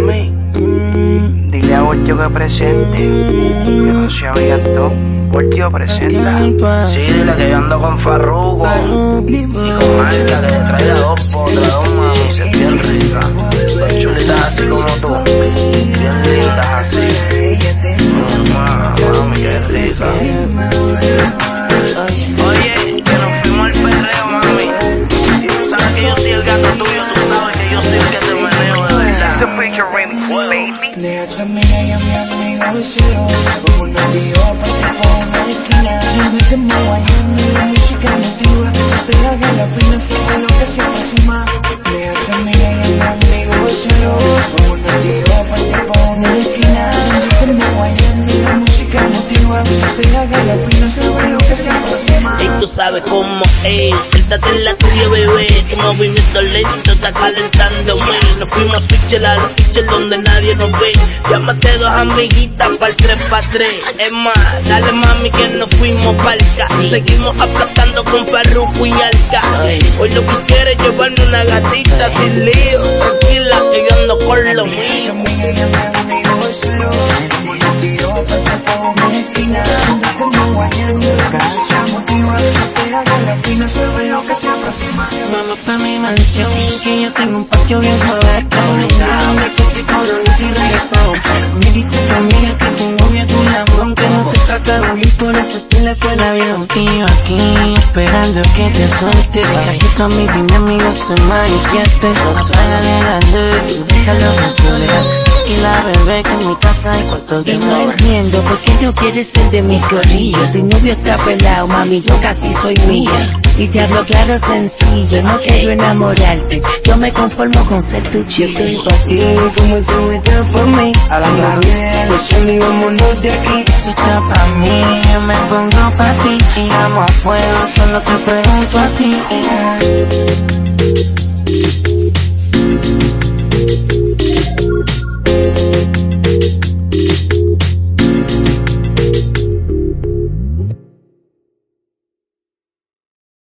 Mami, dile a Voltio que presente. Que no se había todo. Voltio presenta. Sí, dile que yo ando con Farruko. Y con Marca que te traiga dos potras, dos mami, se bien rica. Dos chulitas así como tú. Bien lindas así. Mamá, mami, qué rica. Oye, Déjate a mí y a mi amigo celoso Como un tío para por una esquina te me guayando y la música motiva Te haga la fina, sabe lo que se aproxima Déjate a mí y a mi amigo celoso Como un tío para por una esquina te me guayando y la música motiva Te haga la fina, sabe lo que se aproxima Y tú sabes cómo es, siéntate en la tuya bebé, tu movimiento lento está calentándome. Nos fuimos a switcher a los pitchers donde nadie nos ve. Llámate dos amiguitas para el 3 pa 3 Es más, dale mami que nos fuimos palca. Seguimos aplastando con Farruko y Alca. Hoy lo que quieres es llevarme una gatita sin lío. Tranquila, que yo ando con lo mío. Sabe lo que se aproxima Vamos pa' mi mansión, que yo tengo un patio bien correcto Obligado, me coche con y reggaetón Me dice tu amiga que tu novia es un lambrón Que no te trata de bien, por eso sí le suena bien. Y yo aquí, esperando que te suelte. Deja que tu amiga y mi amigo se manifiesten No salgan la luz, déjalos en soledad Tranquila bebé que en mi casa hay cuartos de Estoy sobra riendo porque no quieres ser de mi corillo. Tu novio está pelado, mami, yo casi soy mía. Y te hablo claro, sencillo, no quiero enamorarte. Yo me conformo con ser tu Yo chica. estoy pa' ti como tú estás por mí Hablando bien, no y vámonos de aquí Eso está pa' mí, yo me pongo pa' ti Y vamos a fuego, solo te pregunto a ti